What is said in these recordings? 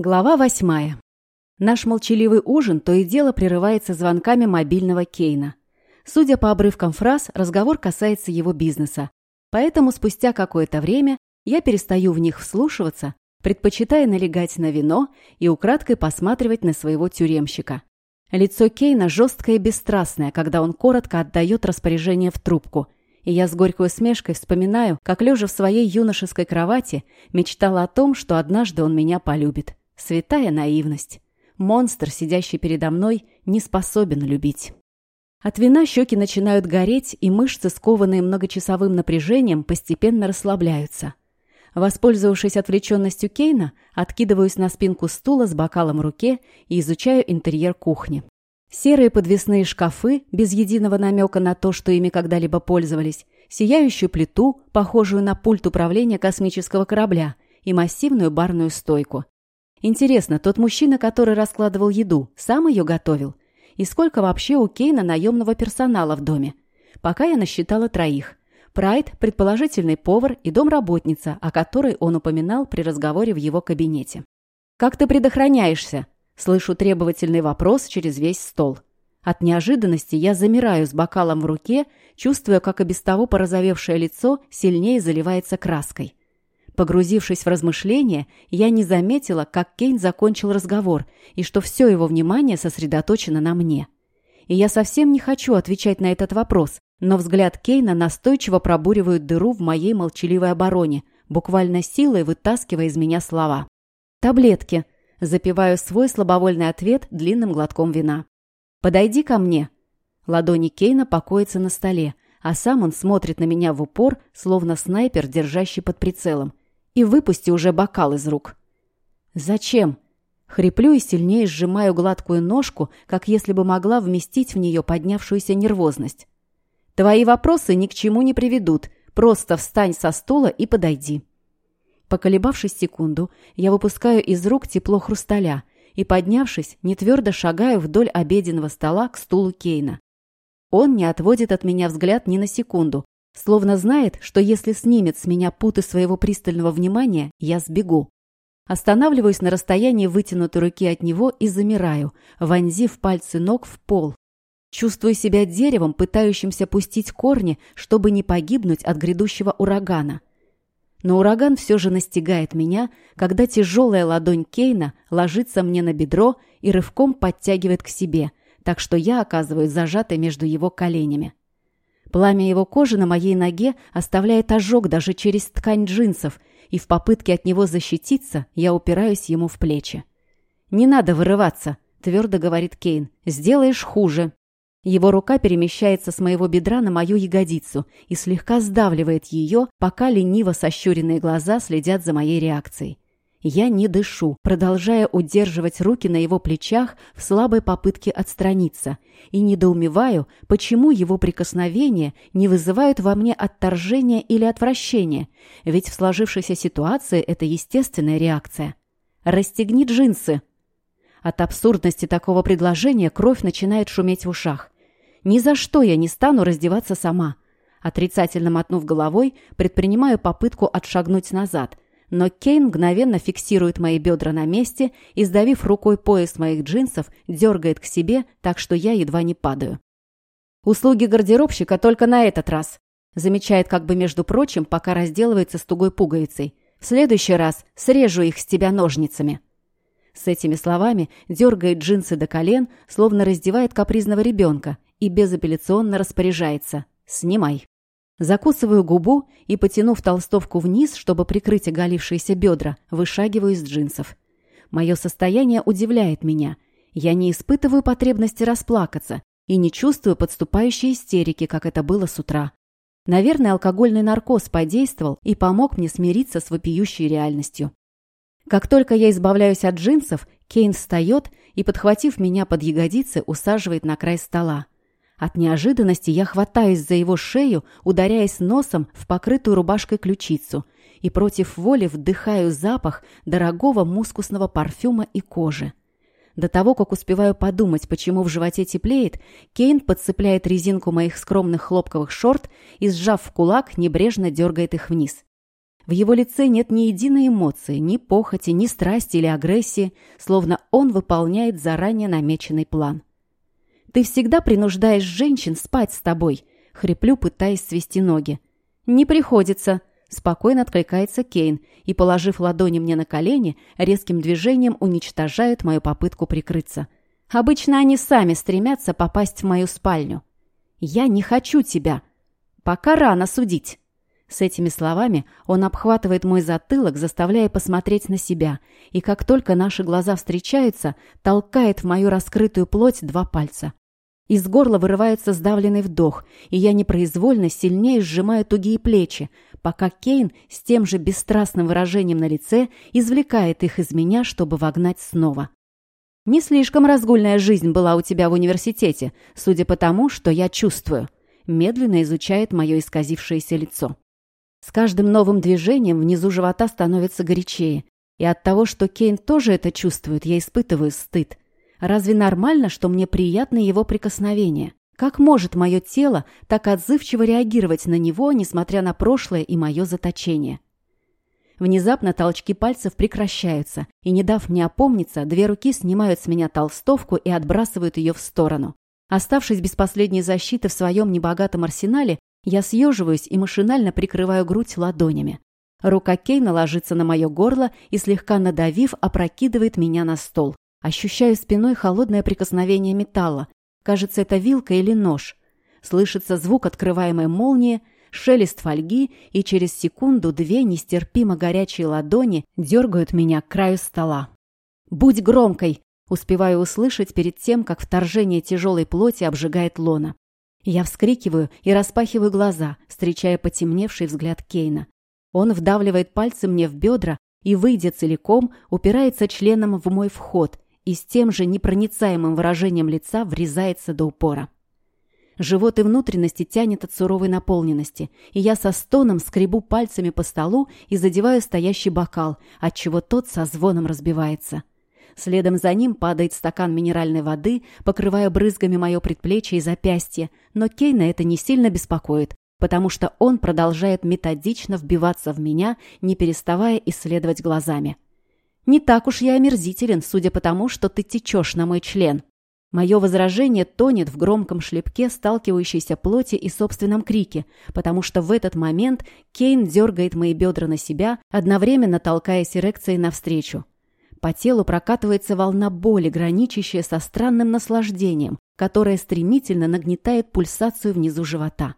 Глава восьмая. Наш молчаливый ужин то и дело прерывается звонками мобильного Кейна. Судя по обрывкам фраз, разговор касается его бизнеса. Поэтому спустя какое-то время я перестаю в них вслушиваться, предпочитая налегать на вино и украдкой посматривать на своего тюремщика. Лицо Кейна жесткое и бесстрастное, когда он коротко отдает распоряжение в трубку – и я с горькой усмешкой вспоминаю, как, лежа в своей юношеской кровати, мечтала о том, что однажды он меня полюбит. Святая наивность. Монстр, сидящий передо мной, не способен любить. От вина щеки начинают гореть, и мышцы, скованные многочасовым напряжением, постепенно расслабляются. Воспользовавшись отвлеченностью Кейна, откидываюсь на спинку стула с бокалом в руке и изучаю интерьер кухни. Серые подвесные шкафы, без единого намека на то, что ими когда-либо пользовались, сияющую плиту, похожую на пульт управления космического корабля, и массивную барную стойку. Интересно, тот мужчина, который раскладывал еду, сам ее готовил? И сколько вообще у Кейна наемного персонала в доме? Пока я насчитала троих. Прайд, предположительный повар и домработница, о которой он упоминал при разговоре в его кабинете. «Как ты предохраняешься?» Слышу требовательный вопрос через весь стол. От неожиданности я замираю с бокалом в руке, чувствуя, как и без того порозовевшее лицо сильнее заливается краской. Погрузившись в размышления, я не заметила, как Кейн закончил разговор и что все его внимание сосредоточено на мне. И я совсем не хочу отвечать на этот вопрос, но взгляд Кейна настойчиво пробуривает дыру в моей молчаливой обороне, буквально силой вытаскивая из меня слова. «Таблетки», – запиваю свой слабовольный ответ длинным глотком вина. «Подойди ко мне». Ладони Кейна покоятся на столе, а сам он смотрит на меня в упор, словно снайпер, держащий под прицелом и выпусти уже бокал из рук. «Зачем?» Хриплю и сильнее сжимаю гладкую ножку, как если бы могла вместить в нее поднявшуюся нервозность. «Твои вопросы ни к чему не приведут. Просто встань со стула и подойди». Поколебавшись секунду, я выпускаю из рук тепло хрусталя и, поднявшись, нетвердо шагаю вдоль обеденного стола к стулу Кейна. Он не отводит от меня взгляд ни на секунду, Словно знает, что если снимет с меня путы своего пристального внимания, я сбегу. Останавливаюсь на расстоянии вытянутой руки от него и замираю, вонзив пальцы ног в пол. Чувствую себя деревом, пытающимся пустить корни, чтобы не погибнуть от грядущего урагана. Но ураган все же настигает меня, когда тяжелая ладонь Кейна ложится мне на бедро и рывком подтягивает к себе, так что я оказываюсь зажатой между его коленями. Пламя его кожи на моей ноге оставляет ожог даже через ткань джинсов, и в попытке от него защититься я упираюсь ему в плечи. «Не надо вырываться», — твердо говорит Кейн. «Сделаешь хуже». Его рука перемещается с моего бедра на мою ягодицу и слегка сдавливает ее, пока лениво сощуренные глаза следят за моей реакцией. Я не дышу, продолжая удерживать руки на его плечах в слабой попытке отстраниться, и недоумеваю, почему его прикосновения не вызывают во мне отторжения или отвращения, ведь в сложившейся ситуации это естественная реакция. «Расстегни джинсы!» От абсурдности такого предложения кровь начинает шуметь в ушах. Ни за что я не стану раздеваться сама. Отрицательно мотнув головой, предпринимаю попытку отшагнуть назад – но Кейн мгновенно фиксирует мои бедра на месте и, сдавив рукой пояс моих джинсов, дергает к себе, так что я едва не падаю. «Услуги гардеробщика только на этот раз», замечает как бы между прочим, пока разделывается с тугой пуговицей. «В следующий раз срежу их с тебя ножницами». С этими словами дергает джинсы до колен, словно раздевает капризного ребенка и безапелляционно распоряжается «Снимай». Закусываю губу и, потянув толстовку вниз, чтобы прикрыть оголившиеся бедра, вышагиваю из джинсов. Мое состояние удивляет меня. Я не испытываю потребности расплакаться и не чувствую подступающей истерики, как это было с утра. Наверное, алкогольный наркоз подействовал и помог мне смириться с вопиющей реальностью. Как только я избавляюсь от джинсов, Кейн встает и, подхватив меня под ягодицы, усаживает на край стола. От неожиданности я хватаюсь за его шею, ударяясь носом в покрытую рубашкой ключицу, и против воли вдыхаю запах дорогого мускусного парфюма и кожи. До того, как успеваю подумать, почему в животе теплеет, Кейн подцепляет резинку моих скромных хлопковых шорт и, сжав в кулак, небрежно дергает их вниз. В его лице нет ни единой эмоции, ни похоти, ни страсти или агрессии, словно он выполняет заранее намеченный план. «Ты всегда принуждаешь женщин спать с тобой», — хриплю, пытаясь свести ноги. «Не приходится», — спокойно откликается Кейн и, положив ладони мне на колени, резким движением уничтожает мою попытку прикрыться. «Обычно они сами стремятся попасть в мою спальню». «Я не хочу тебя. Пока рано судить». С этими словами он обхватывает мой затылок, заставляя посмотреть на себя, и как только наши глаза встречаются, толкает в мою раскрытую плоть два пальца. Из горла вырывается сдавленный вдох, и я непроизвольно сильнее сжимаю тугие плечи, пока Кейн с тем же бесстрастным выражением на лице извлекает их из меня, чтобы вогнать снова. «Не слишком разгульная жизнь была у тебя в университете, судя по тому, что я чувствую», медленно изучает мое исказившееся лицо. С каждым новым движением внизу живота становится горячее. И от того, что Кейн тоже это чувствует, я испытываю стыд. Разве нормально, что мне приятны его прикосновения? Как может мое тело так отзывчиво реагировать на него, несмотря на прошлое и мое заточение? Внезапно толчки пальцев прекращаются, и, не дав мне опомниться, две руки снимают с меня толстовку и отбрасывают ее в сторону. Оставшись без последней защиты в своем небогатом арсенале, я съеживаюсь и машинально прикрываю грудь ладонями. Рука Кейна ложится на мое горло и, слегка надавив, опрокидывает меня на стол. Ощущаю спиной холодное прикосновение металла. Кажется, это вилка или нож. Слышится звук открываемой молнии, шелест фольги, и через секунду две нестерпимо горячие ладони дергают меня к краю стола. «Будь громкой!» Успеваю услышать перед тем, как вторжение тяжелой плоти обжигает лона. Я вскрикиваю и распахиваю глаза, встречая потемневший взгляд Кейна. Он вдавливает пальцы мне в бедра и, выйдя целиком, упирается членом в мой вход и с тем же непроницаемым выражением лица врезается до упора. Живот и внутренности тянет от суровой наполненности, и я со стоном скребу пальцами по столу и задеваю стоящий бокал, отчего тот со звоном разбивается. Следом за ним падает стакан минеральной воды, покрывая брызгами мое предплечье и запястье, но Кейна это не сильно беспокоит, потому что он продолжает методично вбиваться в меня, не переставая исследовать глазами. «Не так уж я омерзителен, судя по тому, что ты течешь на мой член». Мое возражение тонет в громком шлепке сталкивающейся плоти и собственном крике, потому что в этот момент Кейн дергает мои бедра на себя, одновременно толкаясь эрекцией навстречу. По телу прокатывается волна боли, граничащая со странным наслаждением, которое стремительно нагнетает пульсацию внизу живота.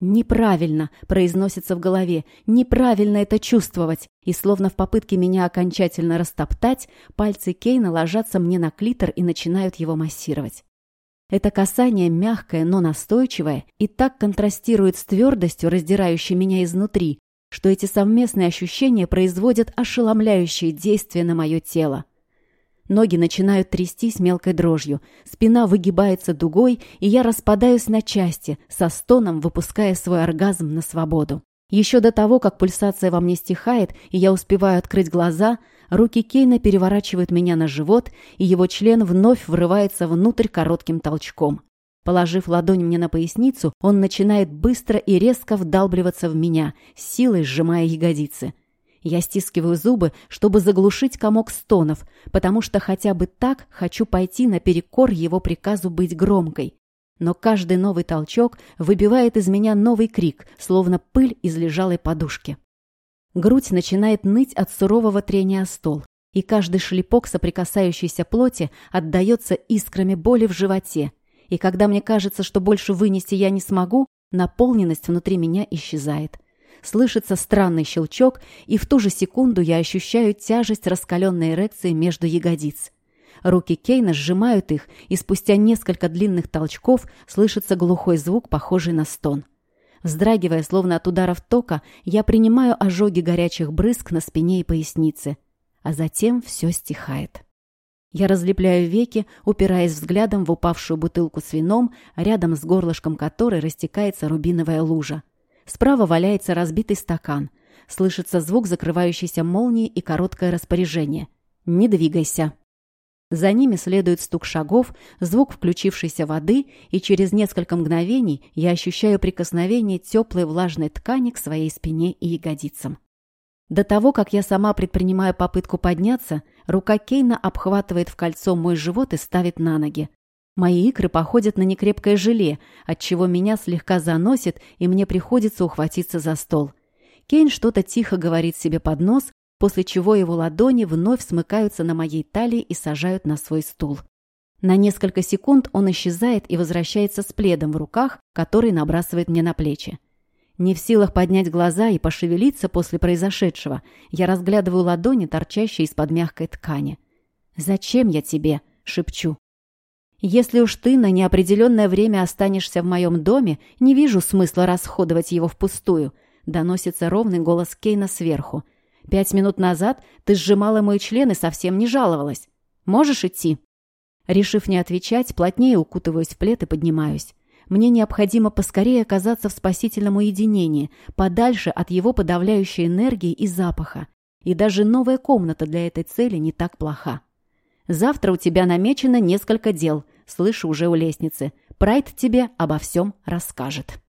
«Неправильно», — произносится в голове, «неправильно это чувствовать». И словно в попытке меня окончательно растоптать, пальцы Кейна ложатся мне на клитор и начинают его массировать. Это касание мягкое, но настойчивое, и так контрастирует с твердостью, раздирающей меня изнутри, что эти совместные ощущения производят ошеломляющие действия на мое тело. Ноги начинают трястись мелкой дрожью, спина выгибается дугой, и я распадаюсь на части, со стоном выпуская свой оргазм на свободу. Еще до того, как пульсация во мне стихает, и я успеваю открыть глаза, руки Кейна переворачивают меня на живот, и его член вновь врывается внутрь коротким толчком. Положив ладонь мне на поясницу, он начинает быстро и резко вдалбливаться в меня, силой сжимая ягодицы. Я стискиваю зубы, чтобы заглушить комок стонов, потому что хотя бы так хочу пойти наперекор его приказу быть громкой. Но каждый новый толчок выбивает из меня новый крик, словно пыль из лежалой подушки. Грудь начинает ныть от сурового трения о стол, и каждый шлепок соприкасающейся плоти отдается искрами боли в животе, и когда мне кажется, что больше вынести я не смогу, наполненность внутри меня исчезает. Слышится странный щелчок, и в ту же секунду я ощущаю тяжесть раскаленной эрекции между ягодиц. Руки Кейна сжимают их, и спустя несколько длинных толчков слышится глухой звук, похожий на стон. Вздрагивая, словно от ударов тока, я принимаю ожоги горячих брызг на спине и пояснице. А затем все стихает. Я разлепляю веки, упираясь взглядом в упавшую бутылку с вином, рядом с горлышком которой растекается рубиновая лужа. Справа валяется разбитый стакан. Слышится звук закрывающейся молнии и короткое распоряжение. «Не двигайся». За ними следует стук шагов, звук включившейся воды, и через несколько мгновений я ощущаю прикосновение теплой влажной ткани к своей спине и ягодицам. До того, как я сама предпринимаю попытку подняться, рука Кейна обхватывает в кольцо мой живот и ставит на ноги. Мои икры походят на некрепкое желе, отчего меня слегка заносит, и мне приходится ухватиться за стол. Кейн что-то тихо говорит себе под нос, после чего его ладони вновь смыкаются на моей талии и сажают на свой стул. На несколько секунд он исчезает и возвращается с пледом в руках, который набрасывает мне на плечи. Не в силах поднять глаза и пошевелиться после произошедшего, я разглядываю ладони, торчащие из-под мягкой ткани. «Зачем я тебе?» — шепчу. «Если уж ты на неопределенное время останешься в моем доме, не вижу смысла расходовать его впустую», — доносится ровный голос Кейна сверху. «Пять минут назад ты сжимала мой член и совсем не жаловалась. Можешь идти?» Решив не отвечать, плотнее укутываюсь в плед и поднимаюсь. Мне необходимо поскорее оказаться в спасительном уединении, подальше от его подавляющей энергии и запаха. И даже новая комната для этой цели не так плоха. Завтра у тебя намечено несколько дел, слышу уже у лестницы. Прайд тебе обо всем расскажет.